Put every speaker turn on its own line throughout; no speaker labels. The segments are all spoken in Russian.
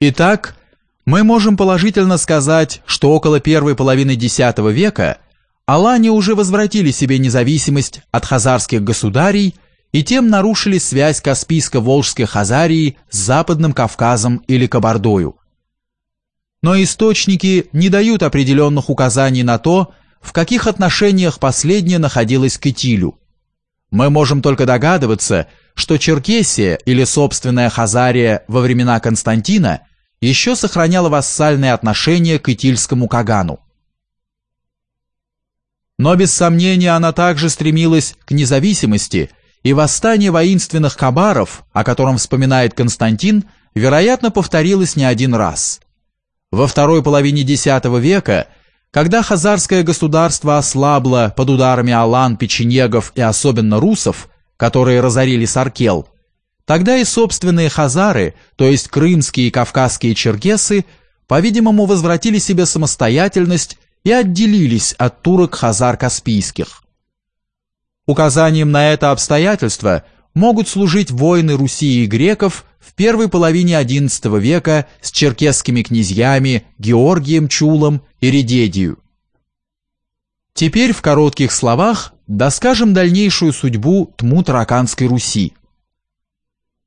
Итак, мы можем положительно сказать, что около первой половины X века Алане уже возвратили себе независимость от хазарских государей и тем нарушили связь Каспийско-Волжской Хазарии с Западным Кавказом или Кабардою. Но источники не дают определенных указаний на то, в каких отношениях последняя находилась к Итилю. Мы можем только догадываться, что Черкесия или собственная Хазария во времена Константина еще сохраняла вассальные отношения к Итильскому Кагану. Но без сомнения она также стремилась к независимости, и восстание воинственных кабаров, о котором вспоминает Константин, вероятно, повторилось не один раз. Во второй половине X века, когда хазарское государство ослабло под ударами алан, печенегов и особенно русов, которые разорили Саркел, тогда и собственные хазары, то есть крымские и кавказские черкесы, по-видимому, возвратили себе самостоятельность и отделились от турок хазар каспийских. Указанием на это обстоятельство могут служить войны Руси и греков в первой половине XI века с черкесскими князьями Георгием Чулом и Редедию. Теперь в коротких словах доскажем дальнейшую судьбу Тму-Тараканской Руси.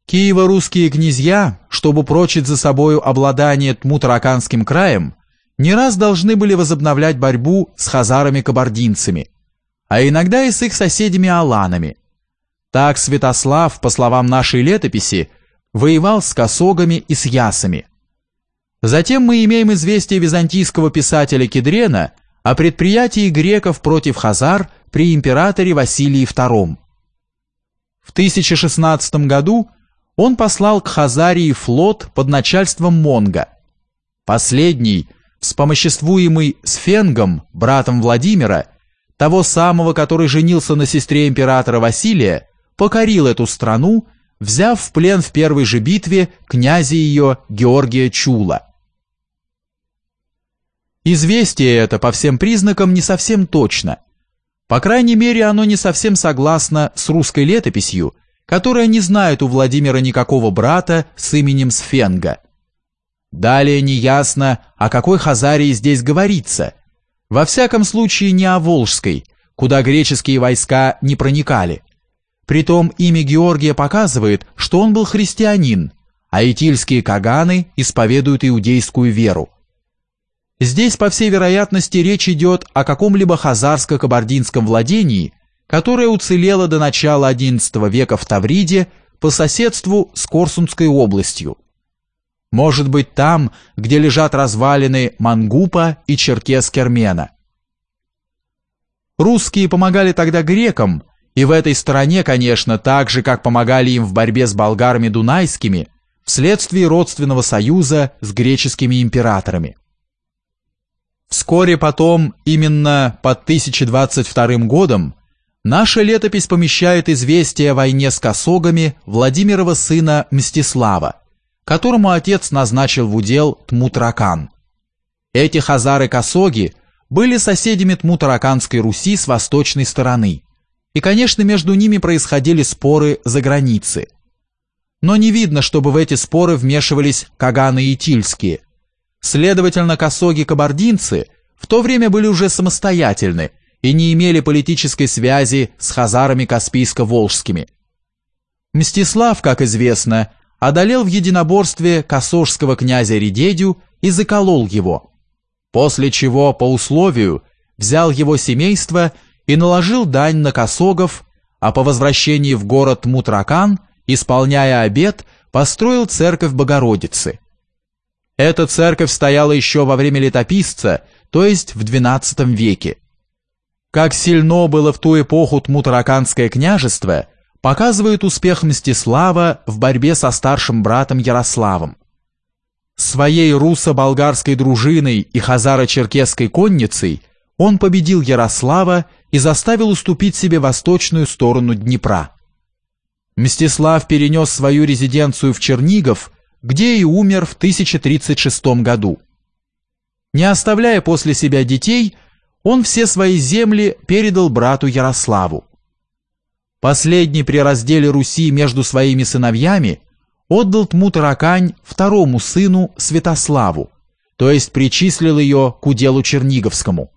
Киево-русские князья, чтобы прочить за собою обладание Тму-Тараканским краем, не раз должны были возобновлять борьбу с хазарами-кабардинцами, а иногда и с их соседями-аланами. Так Святослав, по словам нашей летописи, воевал с косогами и с ясами. Затем мы имеем известие византийского писателя Кедрена о предприятии греков против хазар при императоре Василии II. В 1016 году он послал к Хазарии флот под начальством Монга. Последний – вспомоществуемый Сфенгом, братом Владимира, того самого, который женился на сестре императора Василия, покорил эту страну, взяв в плен в первой же битве князя ее Георгия Чула. Известие это по всем признакам не совсем точно. По крайней мере, оно не совсем согласно с русской летописью, которая не знает у Владимира никакого брата с именем Сфенга – Далее неясно, о какой Хазарии здесь говорится. Во всяком случае не о Волжской, куда греческие войска не проникали. Притом имя Георгия показывает, что он был христианин, а итильские каганы исповедуют иудейскую веру. Здесь, по всей вероятности, речь идет о каком-либо хазарско-кабардинском владении, которое уцелело до начала XI века в Тавриде по соседству с Корсунской областью. Может быть там, где лежат развалины Мангупа и Черкес-Кермена. Русские помогали тогда грекам, и в этой стране, конечно, так же, как помогали им в борьбе с болгарами дунайскими, вследствие родственного союза с греческими императорами. Вскоре потом, именно под 1022 годом, наша летопись помещает известие о войне с косогами Владимирова сына Мстислава, которому отец назначил в удел Тмутракан. Эти хазары-косоги были соседями Тмутараканской Руси с восточной стороны, и, конечно, между ними происходили споры за границы. Но не видно, чтобы в эти споры вмешивались каганы и тильские. Следовательно, косоги-кабардинцы в то время были уже самостоятельны и не имели политической связи с хазарами Каспийско-Волжскими. Мстислав, как известно, одолел в единоборстве косожского князя Редедю и заколол его, после чего по условию взял его семейство и наложил дань на косогов, а по возвращении в город Мутракан, исполняя обет, построил церковь Богородицы. Эта церковь стояла еще во время летописца, то есть в XII веке. Как сильно было в ту эпоху Тмутараканское княжество – показывает успех Мстислава в борьбе со старшим братом Ярославом. Своей руссо-болгарской дружиной и хазаро-черкесской конницей он победил Ярослава и заставил уступить себе восточную сторону Днепра. Мстислав перенес свою резиденцию в Чернигов, где и умер в 1036 году. Не оставляя после себя детей, он все свои земли передал брату Ярославу. Последний при разделе Руси между своими сыновьями отдал тму таракань второму сыну Святославу, то есть причислил ее к уделу Черниговскому.